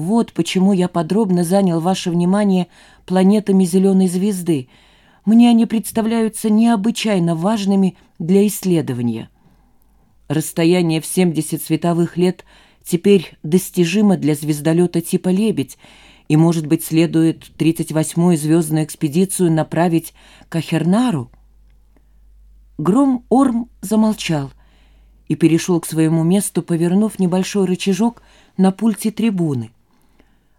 Вот почему я подробно занял ваше внимание планетами зеленой звезды. Мне они представляются необычайно важными для исследования. Расстояние в 70 световых лет теперь достижимо для звездолета типа «Лебедь», и, может быть, следует 38-ю звездную экспедицию направить к Ахернару? Гром Орм замолчал и перешел к своему месту, повернув небольшой рычажок на пульте трибуны.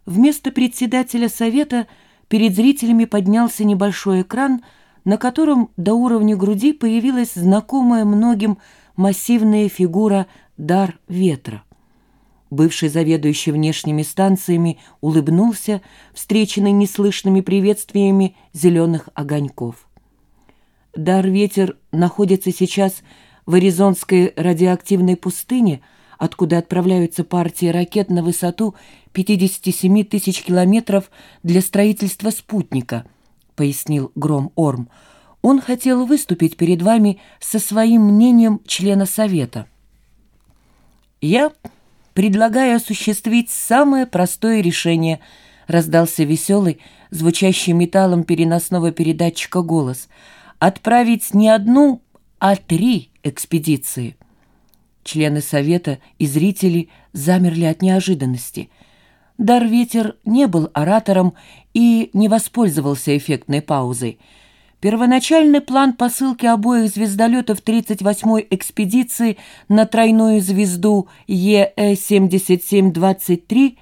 Вместо председателя совета перед зрителями поднялся небольшой экран, на котором до уровня груди появилась знакомая многим массивная фигура «Дар ветра». Бывший заведующий внешними станциями улыбнулся, встреченный неслышными приветствиями зеленых огоньков. Дар ветер находится сейчас в Аризонской радиоактивной пустыне, откуда отправляются партии ракет на высоту 57 тысяч километров для строительства спутника, пояснил Гром Орм. Он хотел выступить перед вами со своим мнением члена Совета. Я предлагаю осуществить самое простое решение», — раздался веселый, звучащий металлом переносного передатчика голос. «Отправить не одну, а три экспедиции». Члены совета и зрители замерли от неожиданности. Дар-ветер не был оратором и не воспользовался эффектной паузой — Первоначальный план посылки обоих звездолетов 38-й экспедиции на тройную звезду ЕЭ-7723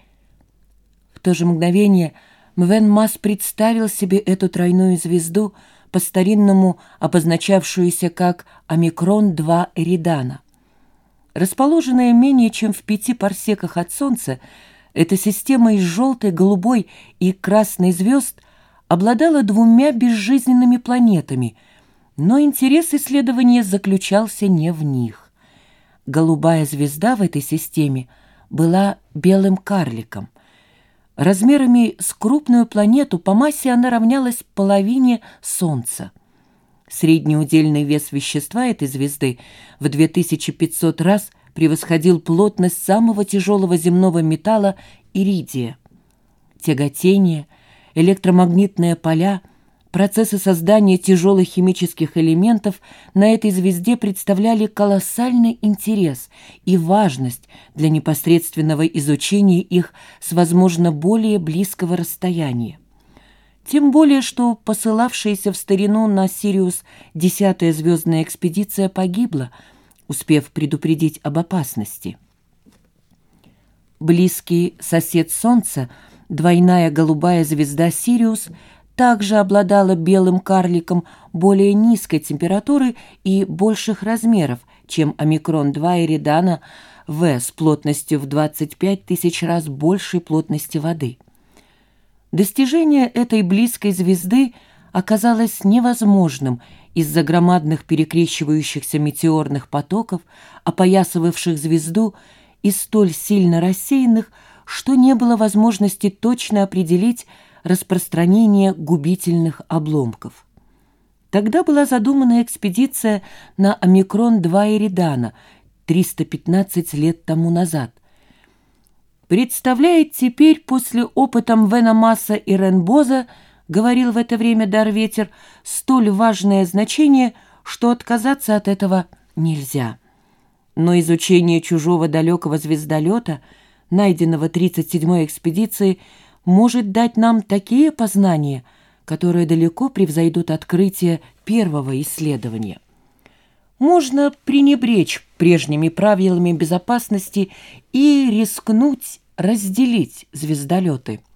в то же мгновение Мвен Масс представил себе эту тройную звезду, по-старинному обозначавшуюся как Омикрон-2 Эридана. Расположенная менее чем в пяти парсеках от Солнца, эта система из желтой, голубой и красной звезд – обладала двумя безжизненными планетами, но интерес исследования заключался не в них. Голубая звезда в этой системе была белым карликом. Размерами с крупную планету по массе она равнялась половине Солнца. Средний удельный вес вещества этой звезды в 2500 раз превосходил плотность самого тяжелого земного металла иридия. Тяготение – электромагнитные поля, процессы создания тяжелых химических элементов на этой звезде представляли колоссальный интерес и важность для непосредственного изучения их с, возможно, более близкого расстояния. Тем более, что посылавшаяся в старину на Сириус десятая звездная экспедиция погибла, успев предупредить об опасности. Близкий сосед Солнца – Двойная голубая звезда Сириус также обладала белым карликом более низкой температуры и больших размеров, чем омикрон-2 Эридана В с плотностью в 25 тысяч раз большей плотности воды. Достижение этой близкой звезды оказалось невозможным из-за громадных перекрещивающихся метеорных потоков, опоясывавших звезду и столь сильно рассеянных, что не было возможности точно определить распространение губительных обломков. Тогда была задумана экспедиция на Омикрон-2 Эридана 315 лет тому назад. «Представляет теперь после опыта Мвена Масса и Ренбоза, говорил в это время Дарветер, столь важное значение, что отказаться от этого нельзя. Но изучение чужого далекого звездолета – найденного 37-й экспедиции, может дать нам такие познания, которые далеко превзойдут открытие первого исследования. Можно пренебречь прежними правилами безопасности и рискнуть разделить звездолеты –